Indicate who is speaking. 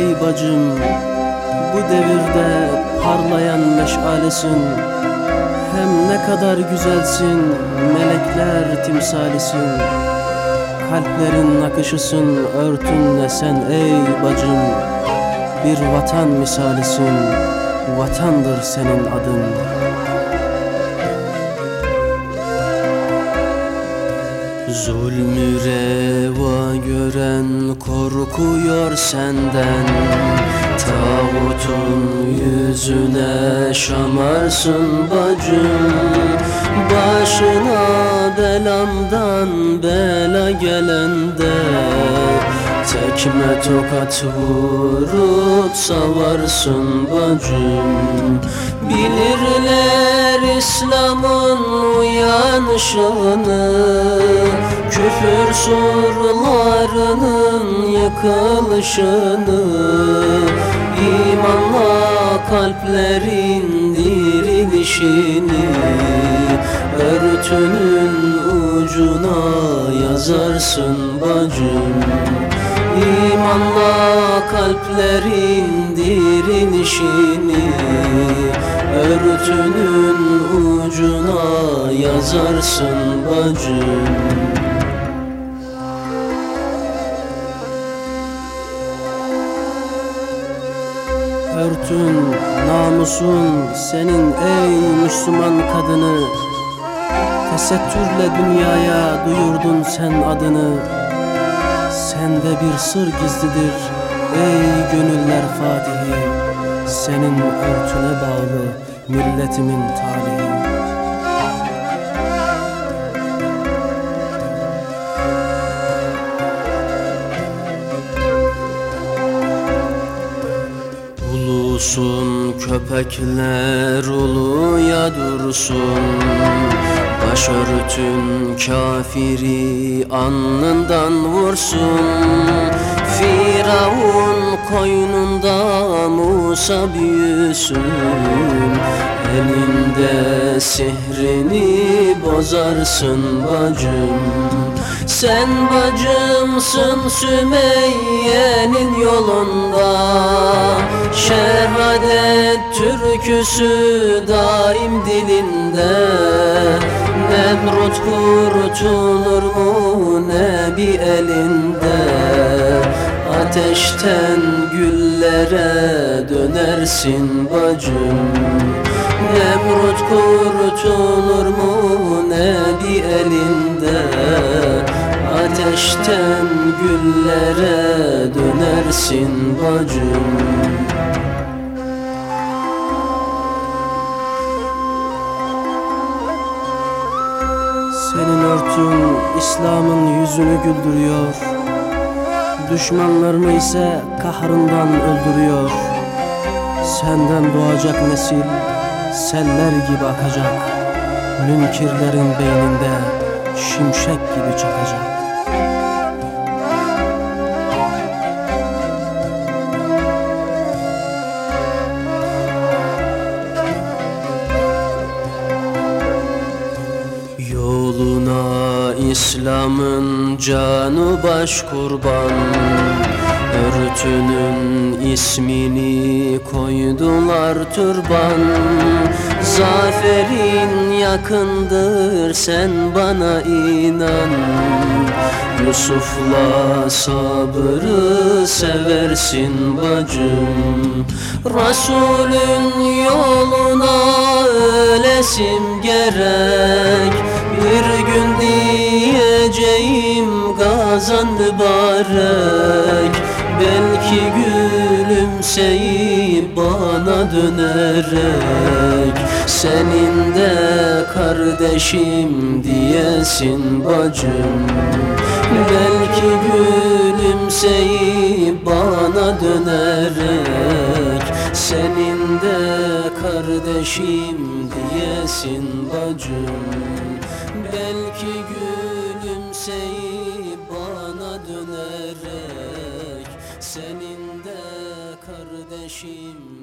Speaker 1: bacım Bu devirde parlayan meşalesin. Hem ne kadar güzelsin Melekler timsalisin. Kalplerin akışısın Örtünle sen ey bacım. Bir vatan misalisin Vatandır senin adın Zulmü reva gören korkuyor senden. Tağutun yüzüne şamarsın bacım. Başına belamdan bela gelende. Tekme tokat vurup savarsın bacım. Bilirler İslam'ın uyanışını Küfür surlarının yıkılışını İmanla kalplerin dirilişini Örtünün ucuna yazarsın bacım. İmanla kalplerin dirilişini Örtünün ucuna yazarsın bacım Örtün, namusun senin ey Müslüman kadını. Tesettürle dünyaya duyurdun sen adını. Sende bir sır gizlidir ey gönüller fatihi. Senin örtüne bağlı milletimin talihi Ulusun köpekler uluya dursun. Başörtün kafiri alnından vursun. Firavun koynunda Musa büyüsün. Elinde sihrini bozarsın bacım. Sen bacımsın Sümeyye'nin yolunda Şehadet türküsü daim dilinde. Nemrut kurtulur mu nebi elinde? Ateşten güllere dönersin bacım. Nemrut kurtulur mu nebi elinde Ateşten güllere dönersin bacım. Senin örtün İslam'ın yüzünü güldürüyor. Düşmanlarını ise kahrından öldürüyor. Senden doğacak nesil seller gibi akacak. Münkirlerin beyninde şimşek gibi çakacak İslam'ın canı baş kurban. Örtünün ismini koydular türban. Zaferin yakındır sen bana inan. Yusuf'la sabrı seversin bacım. Resulün yoluna ölesim gerek gazan mübarek Belki gülümseyip bana dönerek Senin de kardeşim diyesin bacım. Belki gülümseyip bana dönerek Senin de kardeşim diyesin bacım. Belki gülümseyip Senin de kardeşim